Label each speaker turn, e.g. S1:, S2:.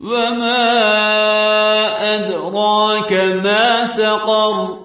S1: وما أدراك ما سقر